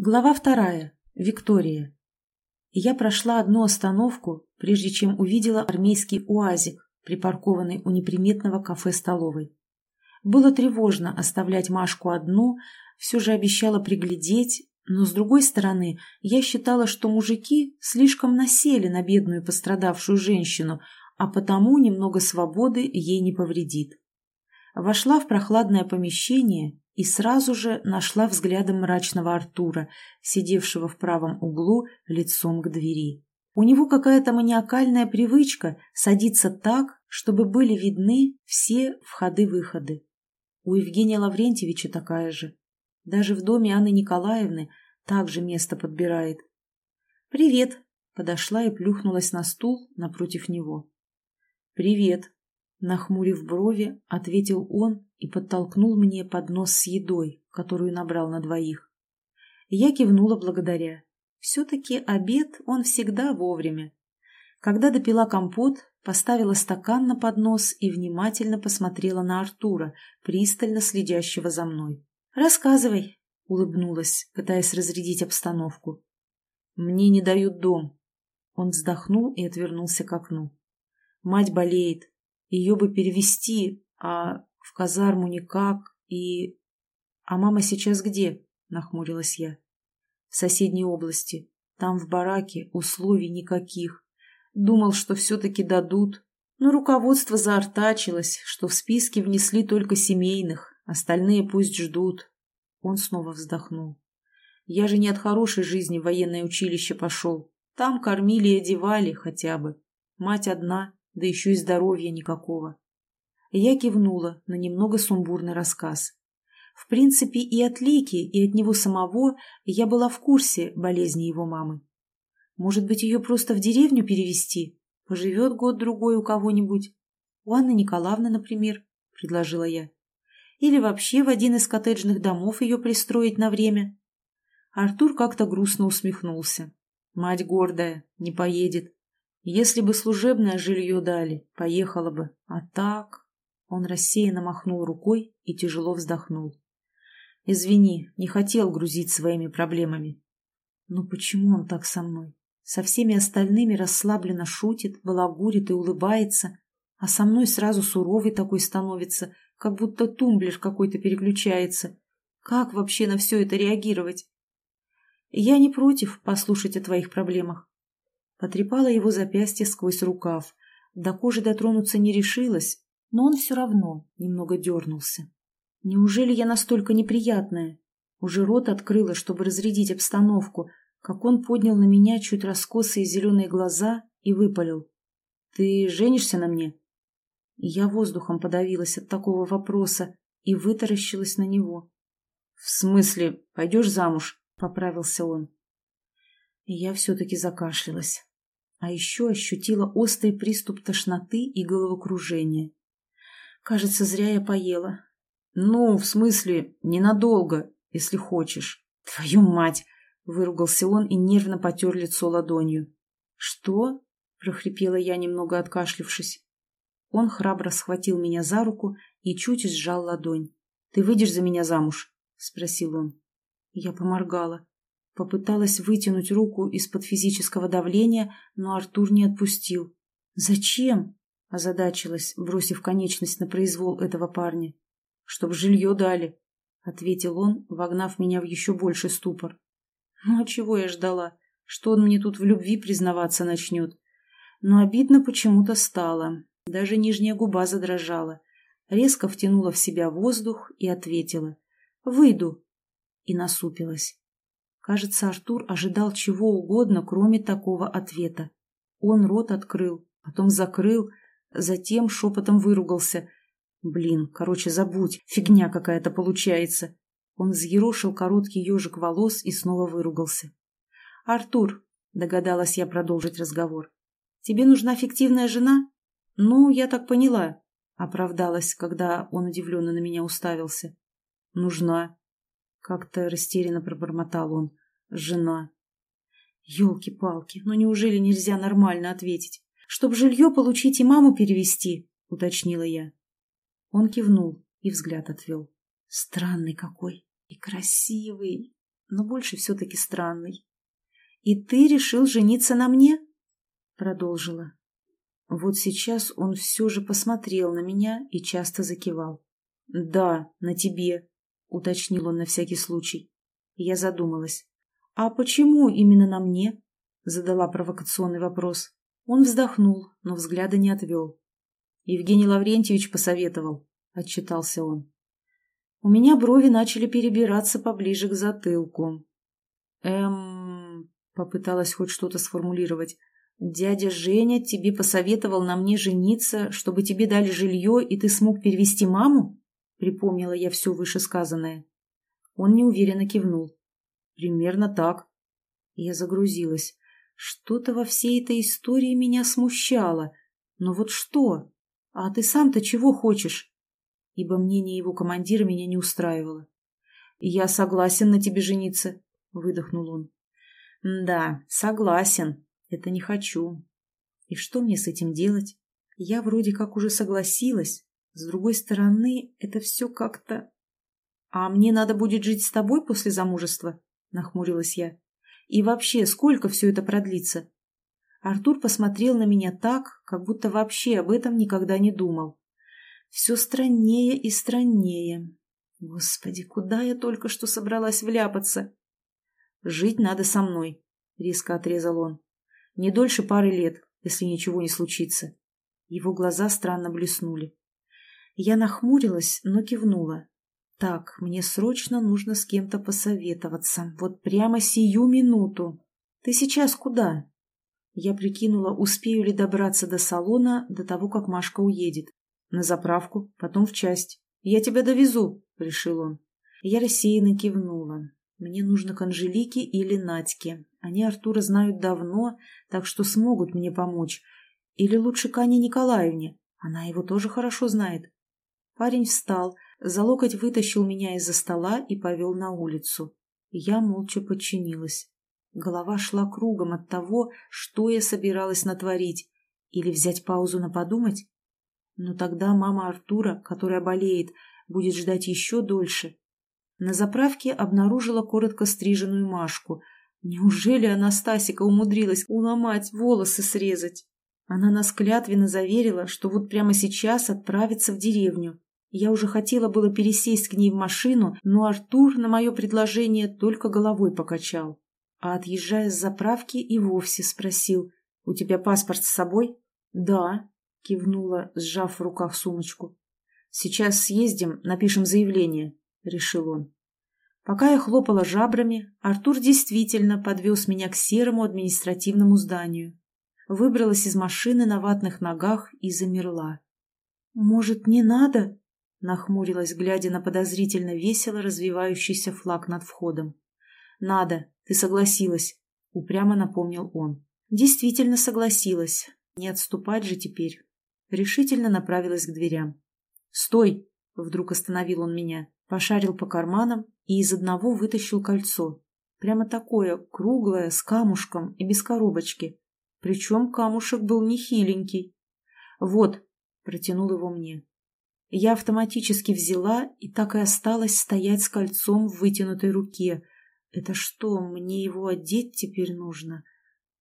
Глава вторая. Виктория. Я прошла одну остановку, прежде чем увидела армейский уазик, припаркованный у неприметного кафе-столовой. Было тревожно оставлять Машку одну, все же обещала приглядеть, но, с другой стороны, я считала, что мужики слишком насели на бедную пострадавшую женщину, а потому немного свободы ей не повредит. Вошла в прохладное помещение и сразу же нашла взглядом мрачного Артура, сидевшего в правом углу лицом к двери. У него какая-то маниакальная привычка садиться так, чтобы были видны все входы-выходы. У Евгения Лаврентьевича такая же. Даже в доме Анны Николаевны также место подбирает. «Привет!» — подошла и плюхнулась на стул напротив него. «Привет!» Нахмурив брови, ответил он и подтолкнул мне поднос с едой, которую набрал на двоих. Я кивнула благодаря. Все-таки обед он всегда вовремя. Когда допила компот, поставила стакан на поднос и внимательно посмотрела на Артура, пристально следящего за мной. «Рассказывай», — улыбнулась, пытаясь разрядить обстановку. «Мне не дают дом». Он вздохнул и отвернулся к окну. «Мать болеет, ее бы перевести, а в казарму никак, и... А мама сейчас где? Нахмурилась я. В соседней области. Там в бараке условий никаких. Думал, что все-таки дадут. Но руководство заортачилось, что в списке внесли только семейных, остальные пусть ждут. Он снова вздохнул. Я же не от хорошей жизни в военное училище пошел. Там кормили и одевали хотя бы. Мать одна, да еще и здоровья никакого. Я кивнула на немного сумбурный рассказ. В принципе, и от Лики, и от него самого я была в курсе болезни его мамы. Может быть, ее просто в деревню перевести? Поживет год-другой у кого-нибудь. У Анны Николаевны, например, предложила я. Или вообще в один из коттеджных домов ее пристроить на время. Артур как-то грустно усмехнулся. Мать гордая, не поедет. Если бы служебное жилье дали, поехала бы. А так... Он рассеянно махнул рукой и тяжело вздохнул. «Извини, не хотел грузить своими проблемами». «Но почему он так со мной? Со всеми остальными расслабленно шутит, балагурит и улыбается, а со мной сразу суровый такой становится, как будто тумблер какой-то переключается. Как вообще на все это реагировать?» «Я не против послушать о твоих проблемах. Потрепала его запястье сквозь рукав. До кожи дотронуться не решилась, но он все равно немного дернулся. Неужели я настолько неприятная? Уже рот открыла, чтобы разрядить обстановку, как он поднял на меня чуть раскосые зеленые глаза и выпалил. «Ты женишься на мне?» Я воздухом подавилась от такого вопроса и вытаращилась на него. «В смысле, пойдешь замуж?» — поправился он. я все-таки закашлялась. А еще ощутила острый приступ тошноты и головокружения. Кажется, зря я поела. Ну, в смысле, ненадолго, если хочешь. Твою мать! Выругался он и нервно потер лицо ладонью. Что? прохрипела я, немного откашлившись. Он храбро схватил меня за руку и чуть сжал ладонь. «Ты выйдешь за меня замуж?» — спросил он. Я поморгала. Попыталась вытянуть руку из-под физического давления, но Артур не отпустил. «Зачем?» – озадачилась, бросив конечность на произвол этого парня. «Чтоб жилье дали», – ответил он, вогнав меня в еще больший ступор. «Ну, а чего я ждала? Что он мне тут в любви признаваться начнет?» Но обидно почему-то стало. Даже нижняя губа задрожала. Резко втянула в себя воздух и ответила. «Выйду». И насупилась. Кажется, Артур ожидал чего угодно, кроме такого ответа. Он рот открыл, потом закрыл, затем шепотом выругался. Блин, короче, забудь, фигня какая-то получается. Он взъерошил короткий ежик волос и снова выругался. «Артур», — догадалась я продолжить разговор, — «тебе нужна фиктивная жена?» «Ну, я так поняла», — оправдалась, когда он удивленно на меня уставился. «Нужна», — как-то растерянно пробормотал он. Жена. Ёлки-палки, ну неужели нельзя нормально ответить? Чтоб жилье получить и маму перевести, уточнила я. Он кивнул и взгляд отвел. Странный какой и красивый. но больше все-таки странный. «И ты решил жениться на мне?» Продолжила. Вот сейчас он все же посмотрел на меня и часто закивал. «Да, на тебе», — уточнил он на всякий случай. Я задумалась. «А почему именно на мне?» — задала провокационный вопрос. Он вздохнул, но взгляда не отвел. «Евгений Лаврентьевич посоветовал», — отчитался он. У меня брови начали перебираться поближе к затылку. «Эм...» — попыталась хоть что-то сформулировать. «Дядя Женя тебе посоветовал на мне жениться, чтобы тебе дали жилье, и ты смог перевести маму?» Припомнила я все вышесказанное. Он неуверенно кивнул. «Примерно так». Я загрузилась. Что-то во всей этой истории меня смущало. Но вот что? А ты сам-то чего хочешь? Ибо мнение его командира меня не устраивало. «Я согласен на тебе жениться», — выдохнул он. «Да, согласен», это не хочу. И что мне с этим делать? Я вроде как уже согласилась. С другой стороны, это все как-то... А мне надо будет жить с тобой после замужества? Нахмурилась я. И вообще, сколько все это продлится? Артур посмотрел на меня так, как будто вообще об этом никогда не думал. Все страннее и страннее. Господи, куда я только что собралась вляпаться? Жить надо со мной, резко отрезал он. Не дольше пары лет, если ничего не случится. Его глаза странно блеснули. Я нахмурилась, но кивнула. Так, мне срочно нужно с кем-то посоветоваться. Вот прямо сию минуту. Ты сейчас куда? Я прикинула, успею ли добраться до салона до того, как Машка уедет. На заправку, потом в часть. Я тебя довезу, решил он. Я рассеянно кивнула. Мне нужно к Анжелике или Надьке. Они Артура знают давно, так что смогут мне помочь. Или лучше к Ане Николаевне. Она его тоже хорошо знает. Парень встал, за локоть вытащил меня из-за стола и повел на улицу. Я молча подчинилась. Голова шла кругом от того, что я собиралась натворить. Или взять паузу на подумать? Но тогда мама Артура, которая болеет, будет ждать еще дольше. На заправке обнаружила коротко стриженную Машку. Неужели Анастасика умудрилась уломать волосы срезать? Она нас клятвенно заверила, что вот прямо сейчас отправится в деревню. Я уже хотела было пересесть к ней в машину, но Артур на мое предложение только головой покачал. А отъезжая с заправки и вовсе спросил, «У тебя паспорт с собой?» «Да», — кивнула, сжав в руках сумочку. «Сейчас съездим, напишем заявление», — решил он. Пока я хлопала жабрами, Артур действительно подвез меня к серому административному зданию. Выбралась из машины на ватных ногах и замерла. «Может, не надо?» — нахмурилась, глядя на подозрительно весело развивающийся флаг над входом. «Надо, ты согласилась», — упрямо напомнил он. «Действительно согласилась. Не отступать же теперь». Решительно направилась к дверям. «Стой!» — вдруг остановил он меня. Пошарил по карманам и из одного вытащил кольцо. Прямо такое, круглое, с камушком и без коробочки. Причем камушек был нехиленький. «Вот», — протянул его мне. Я автоматически взяла и так и осталась стоять с кольцом в вытянутой руке. Это что, мне его одеть теперь нужно?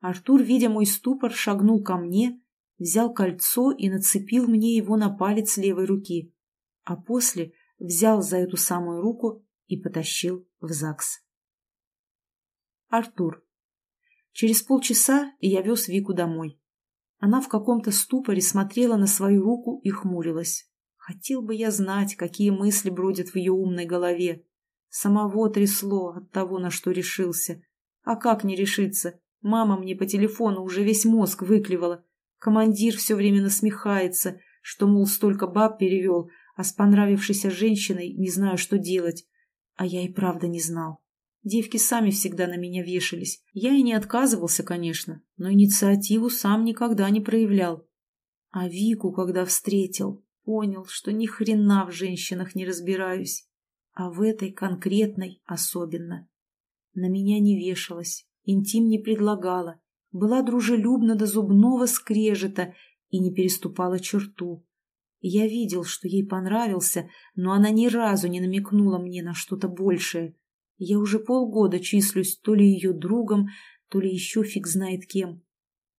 Артур, видя мой ступор, шагнул ко мне, взял кольцо и нацепил мне его на палец левой руки. А после взял за эту самую руку и потащил в ЗАГС. Артур. Через полчаса я вез Вику домой. Она в каком-то ступоре смотрела на свою руку и хмурилась. Хотел бы я знать, какие мысли бродят в ее умной голове. Самого трясло от того, на что решился. А как не решиться? Мама мне по телефону уже весь мозг выклевала. Командир все время насмехается, что, мол, столько баб перевел, а с понравившейся женщиной не знаю, что делать. А я и правда не знал. Девки сами всегда на меня вешались. Я и не отказывался, конечно, но инициативу сам никогда не проявлял. А Вику, когда встретил, понял, что ни хрена в женщинах не разбираюсь. А в этой конкретной особенно. На меня не вешалась, интим не предлагала, была дружелюбна до зубного скрежета и не переступала черту. Я видел, что ей понравился, но она ни разу не намекнула мне на что-то большее. Я уже полгода числюсь то ли ее другом, то ли еще фиг знает кем.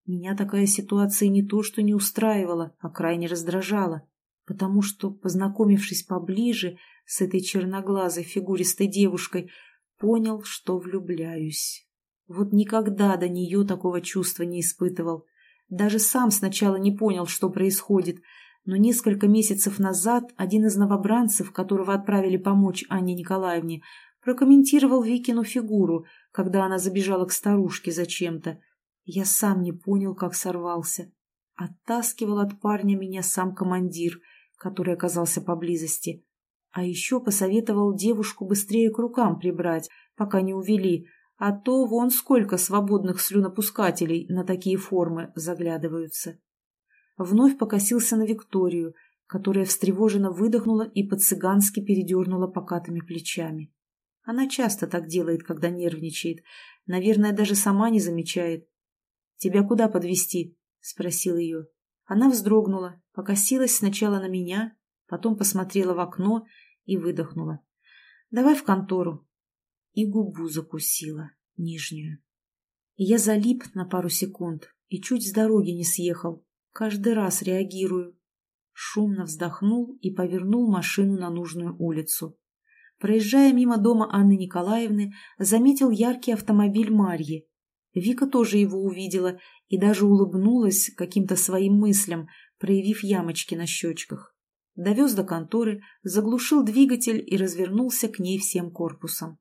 Меня такая ситуация не то что не устраивала, а крайне раздражала, потому что, познакомившись поближе с этой черноглазой фигуристой девушкой, понял, что влюбляюсь. Вот никогда до нее такого чувства не испытывал. Даже сам сначала не понял, что происходит, но несколько месяцев назад один из новобранцев, которого отправили помочь Анне Николаевне, прокомментировал Викину фигуру, когда она забежала к старушке зачем-то, я сам не понял, как сорвался. Оттаскивал от парня меня сам командир, который оказался поблизости. А еще посоветовал девушку быстрее к рукам прибрать, пока не увели, а то вон сколько свободных слюнопускателей на такие формы заглядываются. Вновь покосился на Викторию, которая встревоженно выдохнула и по-цыгански передернула покатыми плечами. Она часто так делает, когда нервничает. Наверное, даже сама не замечает. «Тебя куда подвести? спросил ее. Она вздрогнула, покосилась сначала на меня, потом посмотрела в окно и выдохнула. «Давай в контору». И губу закусила, нижнюю. Я залип на пару секунд и чуть с дороги не съехал. Каждый раз реагирую. Шумно вздохнул и повернул машину на нужную улицу. Проезжая мимо дома Анны Николаевны, заметил яркий автомобиль Марьи. Вика тоже его увидела и даже улыбнулась каким-то своим мыслям, проявив ямочки на щечках. Довез до конторы, заглушил двигатель и развернулся к ней всем корпусом.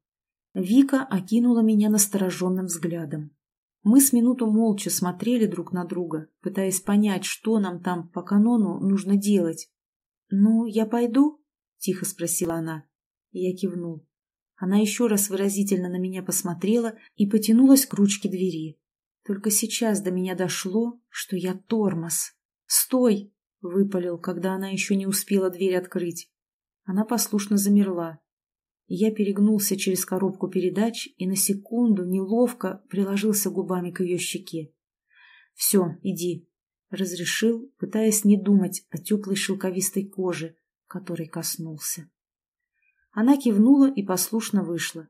Вика окинула меня настороженным взглядом. Мы с минуту молча смотрели друг на друга, пытаясь понять, что нам там по канону нужно делать. «Ну, я пойду?» — тихо спросила она. Я кивнул. Она еще раз выразительно на меня посмотрела и потянулась к ручке двери. Только сейчас до меня дошло, что я тормоз. «Стой!» — выпалил, когда она еще не успела дверь открыть. Она послушно замерла. Я перегнулся через коробку передач и на секунду неловко приложился губами к ее щеке. «Все, иди», — разрешил, пытаясь не думать о теплой шелковистой коже, которой коснулся. Она кивнула и послушно вышла.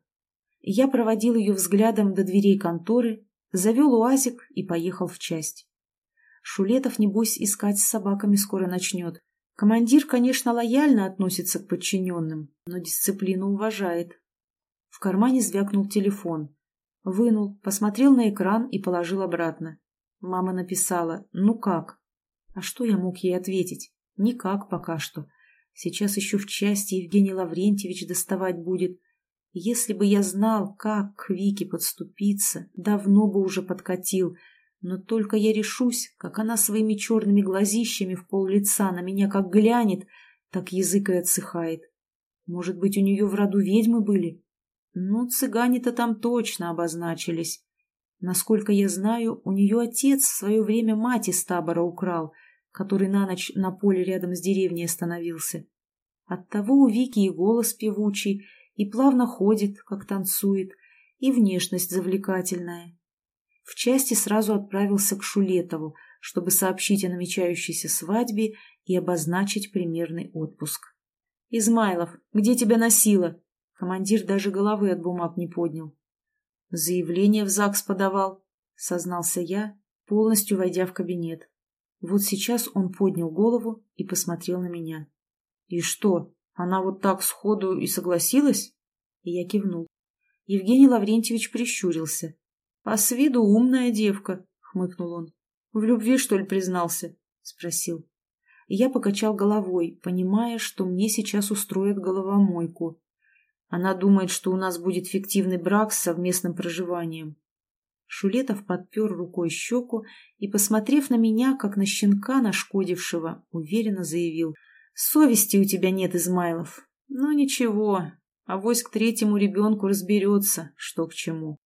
Я проводил ее взглядом до дверей конторы, завел уазик и поехал в часть. Шулетов, небось, искать с собаками скоро начнет. Командир, конечно, лояльно относится к подчиненным, но дисциплину уважает. В кармане звякнул телефон. Вынул, посмотрел на экран и положил обратно. Мама написала «Ну как?». А что я мог ей ответить? Никак пока что. Сейчас еще в части Евгений Лаврентьевич доставать будет. Если бы я знал, как к Вике подступиться, давно бы уже подкатил. Но только я решусь, как она своими черными глазищами в пол лица на меня как глянет, так язык и отсыхает. Может быть, у нее в роду ведьмы были? Ну, цыгане-то там точно обозначились. Насколько я знаю, у нее отец в свое время мать из табора украл — который на ночь на поле рядом с деревней остановился. Оттого у Вики и голос певучий, и плавно ходит, как танцует, и внешность завлекательная. В части сразу отправился к Шулетову, чтобы сообщить о намечающейся свадьбе и обозначить примерный отпуск. «Измайлов, где тебя носило?» Командир даже головы от бумаг не поднял. «Заявление в ЗАГС подавал», — сознался я, полностью войдя в кабинет. Вот сейчас он поднял голову и посмотрел на меня. «И что, она вот так сходу и согласилась?» И я кивнул. Евгений Лаврентьевич прищурился. «А с виду умная девка», — хмыкнул он. «В любви, что ли, признался?» — спросил. И я покачал головой, понимая, что мне сейчас устроят головомойку. Она думает, что у нас будет фиктивный брак с совместным проживанием. Шулетов подпер рукой щеку и, посмотрев на меня, как на щенка нашкодившего, уверенно заявил. «Совести у тебя нет, Измайлов. Ну ничего, авось к третьему ребенку разберется, что к чему».